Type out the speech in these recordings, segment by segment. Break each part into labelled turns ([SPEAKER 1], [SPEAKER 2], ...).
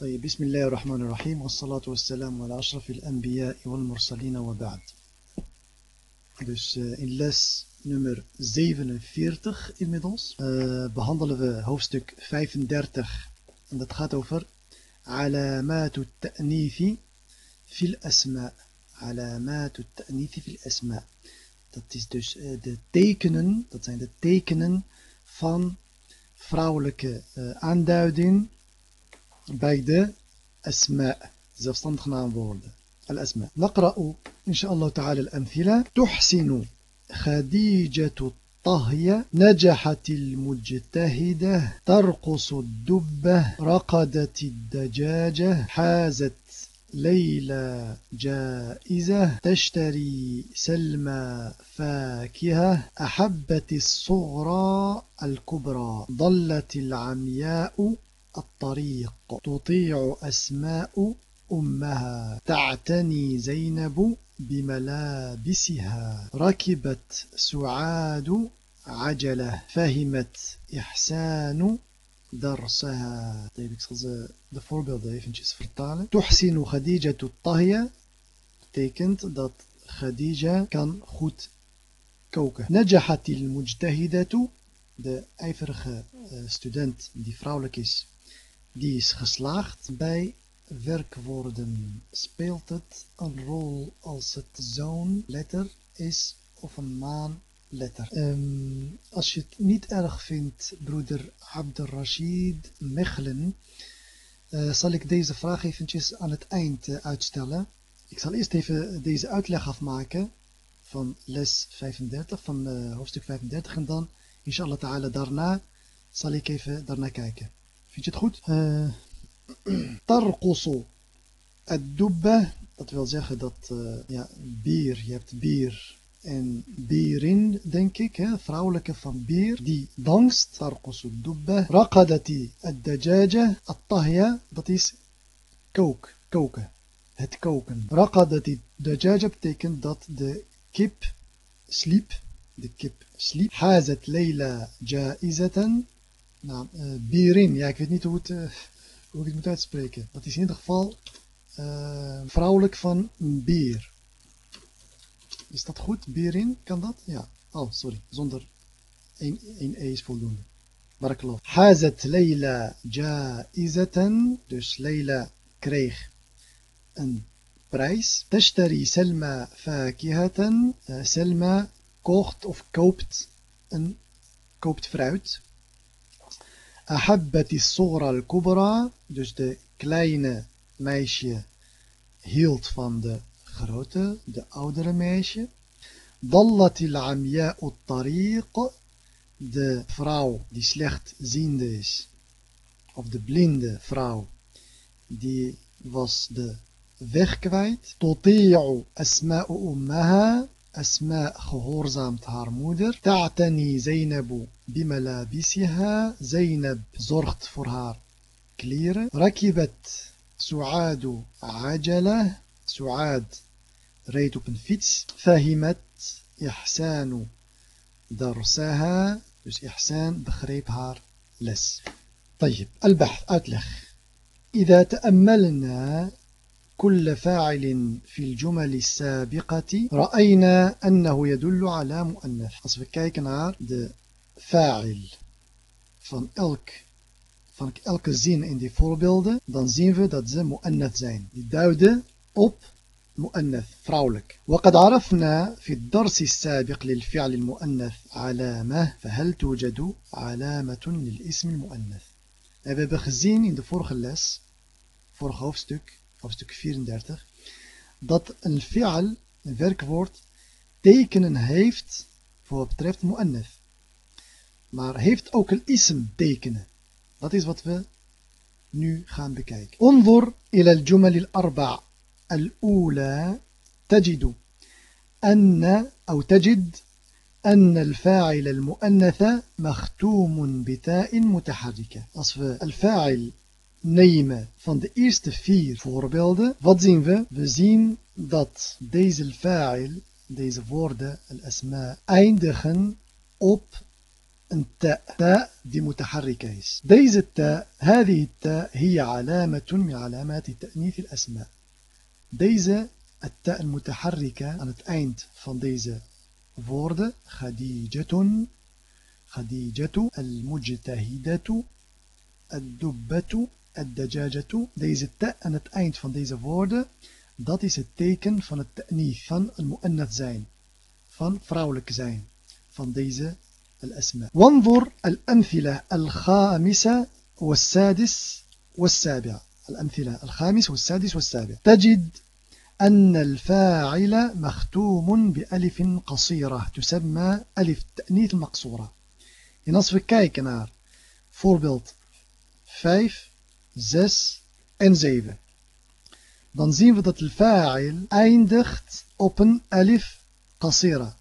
[SPEAKER 1] طيب بسم الله الرحمن الرحيم والصلاة والسلام على أشرف الأنبياء والمرسلين وبعد Dus uh, in les nummer 47 inmiddels uh, behandelen we hoofdstuk 35 en dat gaat over علامات التأنيث في الأسماء علامات التأنيث في الأسماء Dat is dus uh, de tekenen, dat zijn de tekenen van vrouwelijke uh, aanduiding Bij de asma, zelfstandig naamwoorden. الأسماء. نقرأ إن شاء الله تعالى الأمثلة. تحسن خديجة الطهية نجحت المجتهدة. ترقص الدبة. رقدت الدجاجة. حازت ليلى جائزة. تشتري سلمى فاكهة. أحبت الصغرى الكبرى. ضلت العمياء. الطريق. تطيع أسماء أمها. تعتني زينب بملابسها. ركبت سعاد عجلة. فهمت إحسان درسها. طيب، تحسن خديجة الطهية تيكنت dat خديجة كان خوت koken نجحت المجتهدة. De ايفرخ uh, student die vrouwelijk die is geslaagd bij werkwoorden. Speelt het een rol als het zo'n letter is of een maanletter? Um, als je het niet erg vindt, broeder Abdel Rashid Mechelen, uh, zal ik deze vraag eventjes aan het eind uh, uitstellen. Ik zal eerst even deze uitleg afmaken van les 35, van uh, hoofdstuk 35 en dan, inshallah ta'ala, daarna zal ik even daarna kijken. Vind je het goed? Uh, tarqusu ad-dubba, dat wil zeggen dat uh, ja, bier, je hebt bier en bierin, denk ik, hè, vrouwelijke van bier, die danst, tarqusu ad-dubba, raqadati ad-dajaja, at-tahya, dat is kook, koken, het koken. Raqadati dajaja betekent dat de kip sliep, de kip sliep. Hazet Leila jaizatan, nou, uh, bierin, ja, ik weet niet hoe, het, uh, hoe ik het moet uitspreken. Dat is in ieder geval uh, vrouwelijk van bier. Is dat goed? Bierin, kan dat? Ja. Oh, sorry. Zonder één, één E is voldoende. Barakallah. Hazet Leila jaizatan. Dus Leila kreeg een prijs. Tashtari Selma fakihatan. Selma kocht of koopt een koopt fruit. Ahabbati Sogra al-Kubra, dus de kleine meisje hield van de grote, de oudere meisje. Dallati al-Amya'u tariq, de vrouw die slechtziende is, of de blinde vrouw, die was de weg kwijt. أسماء أمها, أسماء gehoorzaamt haar moeder تعتني زينب بملابسها. زينب zorgt voor haar kleren. ركبت سعاد عجلة. سعاد reed een fiets. فهمت إحسان درسها. بس إحسان بخريب هار لس. طيب البحث أتلخ. إذا تأملنا كل فاعل في الجمل السابقة رأينا أنه يدل على مؤنث Als we kijken naar de fa'il van elk van elke zin in die voorbeelden, dan zien we dat ze mu'annath zijn. Die duiden op مؤنث vrouwelijk. وقد عرفنا في الدرس السابق للفعل المؤنث علامة فهل توجد علامة للاسم المؤنث we hebben gezien in de vorige les, vorige hoofdstuk, hoofdstuk 34, dat een fi'al, een werkwoord, tekenen heeft voor wat betreft mu'annaf. Maar heeft ook een ism tekenen. Dat is wat we nu gaan bekijken. انظر إلى الجمل الأربع الأولى تجد أن أو تجد أن الفاعل المؤنث مختوم بتاء متحركة. We الفاعل nemen van de eerste vier voorbeelden, wat zien we? We zien dat deze fa'il, deze woorden, al-asma, eindigen op een ta, ta die mutaharrika is. Deze ta, هذه التاء هي علامة من علامات تأنيث الأسماء. Deze التاء المتحركة aan het eind van deze woorden خديجة خديجة المجتهدة الدبة الدجاجة deze ta aan het eind van deze woorden dat is het teken van het ta'nith van een mu'annath zijn van vrouwelijk zijn van deze الأسماء وانظر الأمثلة الخامسة والسادس والسابع الأمثلة الخامس والسادس والسابع تجد أن الفاعل مختوم بألف قصيرة تسمى ألف تأنيث we kijken naar voorbeeld 5, 6 en 7, dan zien we dat de fa'il eindigt op een alif qasira.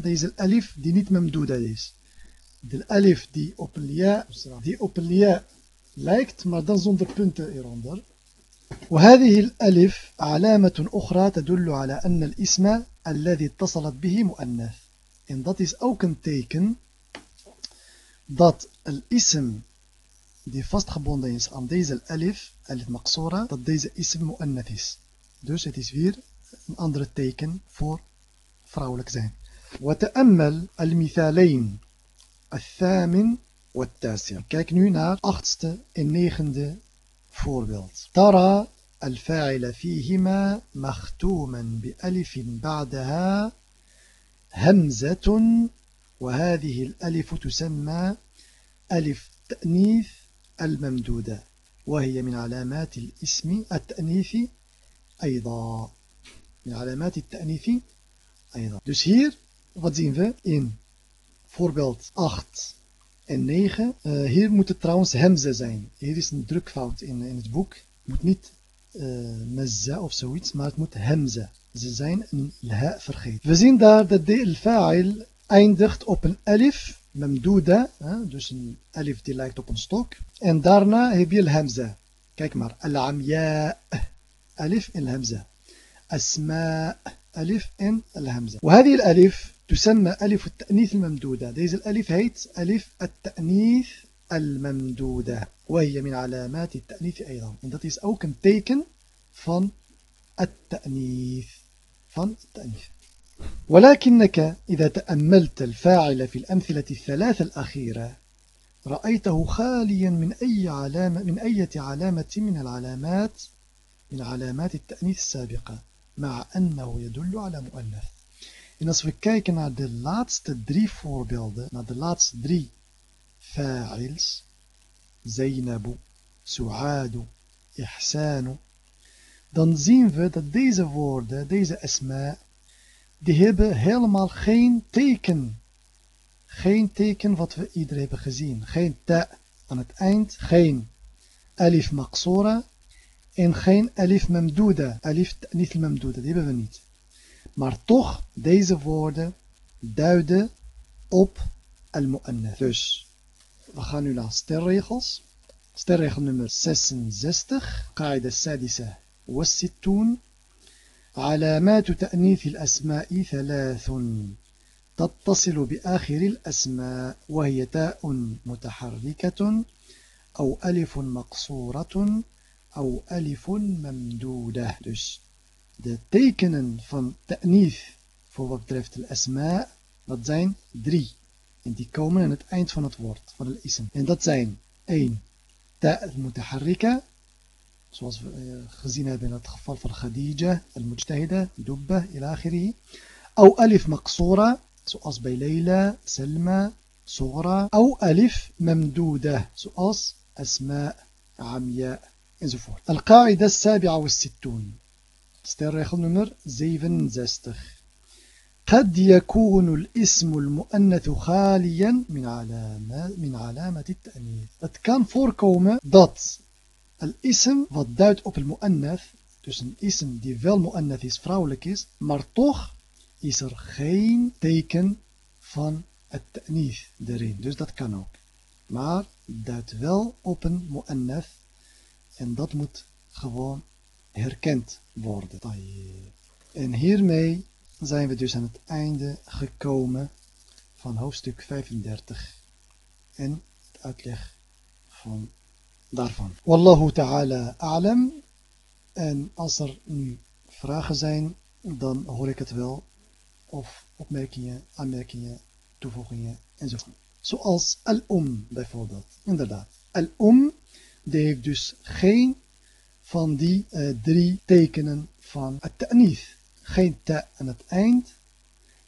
[SPEAKER 1] Deze alif die niet memduda is. De alif die op een ja, die op een ja lijkt, maar dan zonder punten eronder. وهذه الألف علامة أخرى تدل على أن الاسم الذي اتصلت به مؤنث en dat is ook een teken dat الاسم دي vastgebonden is aan deze alif, alif maqsura, dat deze ism mu'annath is. Dus het is weer een andere teken voor وتأمل المثالين الثامن والتاسع. كيك نونا أخطست النيخند فوربيلت ترى الفاعل فيهما مختوما بألف بعدها همزة وهذه الألف تسمى ألف تأنيث الممدودة وهي من علامات الاسم التأنيث أيضا من علامات التأنيث أيضا Dus hier, wat zien we in voorbeeld 8 en 9? Uh, hier moet het trouwens hemze zijn. Hier is een drukfout in, in het boek. Moet niet uh, mezza of zoiets, maar het moet hemze. Ze zijn een ha vergeten. We zien daar dat de al-fa'il eindigt op een alif memduda, dus een alif die lijkt op een stok. En daarna heb je al-hamza. Kijk maar, al-amya, alif en al-hamza. Asma, alif en al-hamza. وهذه الألف تسمى ألف التأنيث الممدودة. Deze الألف heet ألف التأنيث الممدودة. وهي من علامات التأنيث أيضا. En dat is ook een teken van التأنيث. Van التأنيث. ولكنك إذا تأملت الفاعل في الأمثلة الثلاثة الأخيرة رأيته خاليا من أي علامة من أي علامة من العلامات من علامات التأنيث السابقة مع أنه يدل على مؤنث. En als we kijken naar de laatste drie voorbeelden, naar de laatste drie fa'ils, Zainabu, Su'adu, Ihsanu, dan zien we dat deze woorden, deze die hebben helemaal geen teken. Geen teken wat we ieder hebben gezien. Geen ta aan het eind, geen alif maqsura en geen alif memduda. Alif niet memduda, die hebben we niet. Maar toch, deze woorden duiden op al-mu'annath. Dus, we gaan nu naar sterregels. Sterregel nummer 66. Qaida sadisa was علامات تأنيث الأسماء ثلاث تتصل بآخر الأسماء وهي تاء متحركة أو ألف مقصورة أو ألف ممدودة dus de tekenen van ta'nith voor wat betreft de asma dat zijn drie en die komen aan het eind van het woord van de ism en dat zijn 1 ta al-mutaharrika zoals we gezien hebben in het geval van Khadija, al-Mujtahida, Dubba, ila akhirihi. Au alif maqsura, zoals bij Leila, Selma, Sogra. Au alif mamduda, zoals Asma, Amya, enzovoort. Al-Qaida السابعة والستون sterregel nummer 67 قد يكون الاسم المؤنث خاليا من علامة من علامة التأنيث. Het kan voorkomen dat Al-ism, wat duidt op al-mu'annath, dus een ism die wel mu'annath is, vrouwelijk is, maar toch is er geen teken van het ta'nith erin. Dus dat kan ook. Maar duidt wel op een mu'annath en dat moet gewoon herkend worden. En hiermee zijn we dus aan het einde gekomen van hoofdstuk 35 en het uitleg van daarvan. Wallahu ta'ala a'lam. En als er nu vragen zijn, dan hoor ik het wel. Of opmerkingen, aanmerkingen, toevoegingen enzovoort. Zoals al-um bijvoorbeeld. Inderdaad. Al-um, die heeft dus geen van die uh, drie tekenen van het ta'nith. Geen ta aan het eind,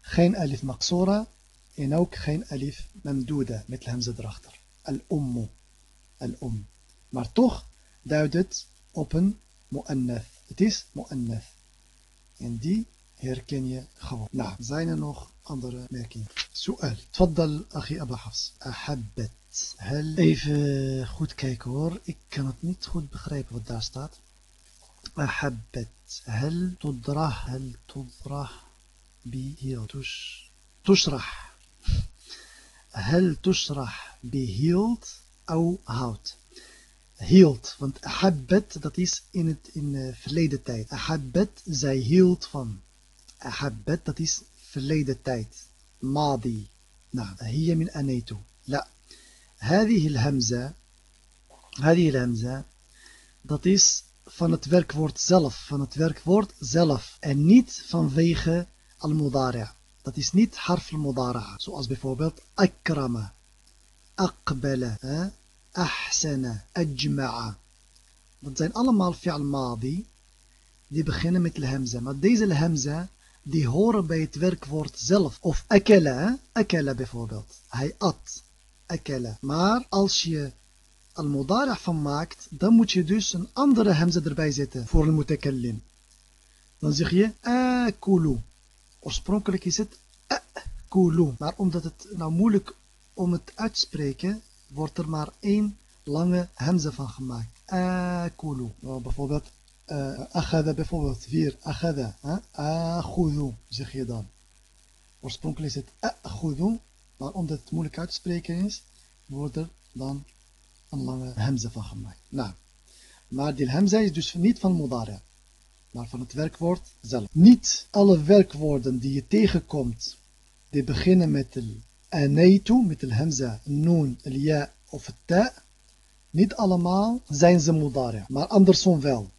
[SPEAKER 1] geen alif maqsura en ook geen alif mamduda met hamza erachter. Al-ummu. Al-um. Maar toch duidt het op een mu'annath. Het is mu'annath. En die herken je gewoon. Nou, zijn er nog andere merkingen? Su'al. Tfaddal, Achi Abba Hafs. Ahabbat. Even goed kijken hoor. Ik kan het niet goed begrijpen wat daar staat. Hel tudrah. Hel tudrah. Bihil. Tush. تشرح هل تشرح بهيلت أو هاوت hield. Want ahabbat, dat is in het in uh, verleden tijd. Ahabbat, zij hield van. Ahabbat, dat is verleden tijd. Madi. Nou, hier min aneitu. La. هذه الهمزة هذه الهمزة dat is van het werkwoord zelf, van het werkwoord zelf en niet vanwege al-mudari'. Dat is niet harf al-mudari', zoals bijvoorbeeld akrama, aqbala, ahsana, ajma'a. Dat zijn allemaal fi'al madi. Die beginnen met hamza. Maar deze hamza, die horen bij het werkwoord zelf. Of akela, akela bijvoorbeeld. Hij at, akela. Maar als je al-mudari' van maakt, dan moet je dus een andere hamza erbij zetten voor een mutakallim. Dan zeg je akulu. Oorspronkelijk is het akulu. Maar omdat het nou moeilijk om het te spreken wordt er maar één lange hamza van gemaakt. Akulu. Nou, bijvoorbeeld, uh, akhada bijvoorbeeld, vier, akhada. Akhudu, zeg je dan. Oorspronkelijk is het akhudu, maar omdat het moeilijk uit te spreken is, wordt er dan een lange hamza van gemaakt. Nou, maar die hamza is dus niet van mudari, maar van het werkwoord zelf. Niet alle werkwoorden die je tegenkomt, die beginnen met de aneitu met de hamza, noon, ja of het ta. Niet allemaal zijn ze mudari, maar andersom wel.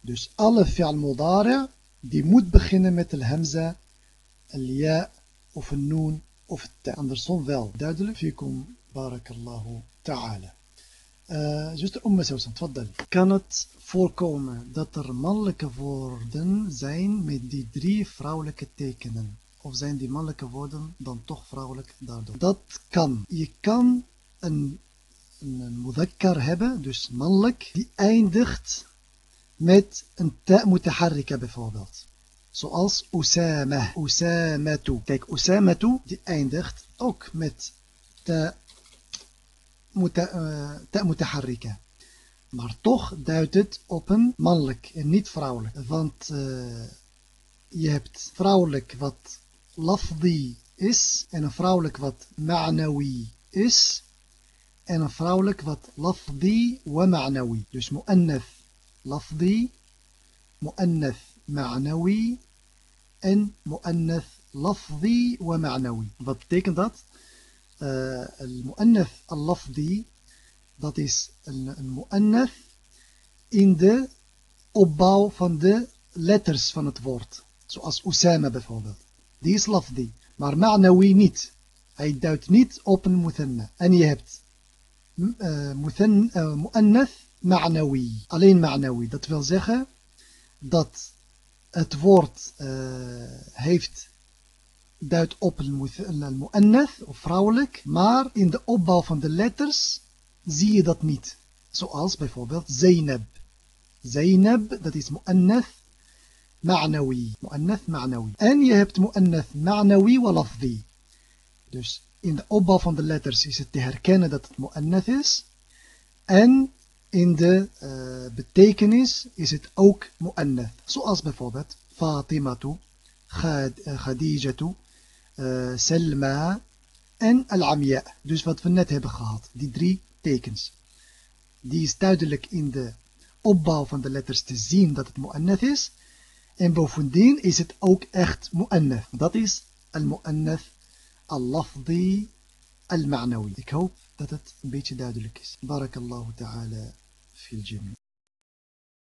[SPEAKER 1] Dus alle fi'al mudari, die moet beginnen met de hamza, ja of een noon of het ta. Andersom wel. Duidelijk? Fikum barakallahu ta'ala. Uh, zuster Umme Sousan, tfaddal. Kan het voorkomen dat er mannelijke woorden zijn met die drie vrouwelijke tekenen? Of zijn die mannelijke woorden dan toch vrouwelijk daardoor? Dat kan. Je kan een, een, hebben, dus mannelijk, die eindigt met een ta mutaharrika bijvoorbeeld. Zoals Usama, Usamatu. Kijk, Usamatu, die eindigt ook met uh, ta mutaharrika. Maar toch duidt het op een mannelijk en niet vrouwelijk. Want uh, je hebt vrouwelijk wat lafdi is en een vrouwelijk wat ma'nawi is en een vrouwelijk wat lafdi wa ma'nawi. Dus mu'annath lafdi, mu'annath ma'nawi en mu'annath lafdi wa ma'nawi. Wat betekent dat? Uh, al-mu'annath al-lafdi, dat is een, een mu'annath in de opbouw van de letters van het woord. Zoals Usama bijvoorbeeld. Die is lafdi. Maar ma'nawi niet. Hij duidt niet op een muthanna. En je hebt mu'annath ma'nawi. Alleen ma'nawi. Dat wil zeggen dat het woord uh, heeft duidt op een mu'annath of vrouwelijk. Maar in de opbouw van de letters zie je dat niet. Zoals bijvoorbeeld Zainab. Zainab, dat is mu'annath Mu'annath ma'nawi. En je hebt ma'nawi wa lafdi. Dus in de opbouw van de letters is het te herkennen dat het mu'annath is. En in de uh, betekenis is het ook mu'annath. Zoals bijvoorbeeld Fatimatu, Khadijatu, uh, Selma en Al-Amya. Dus wat we net hebben gehad. Die drie tekens. Die is duidelijk in de opbouw van de letters te zien dat het mu'annath is. En bovendien is het ook echt mu'annath. Dat is al-mu'annath al-lafdi al-ma'nawi. Ik hoop dat het een beetje duidelijk is. Barakallahu ta'ala fil jami.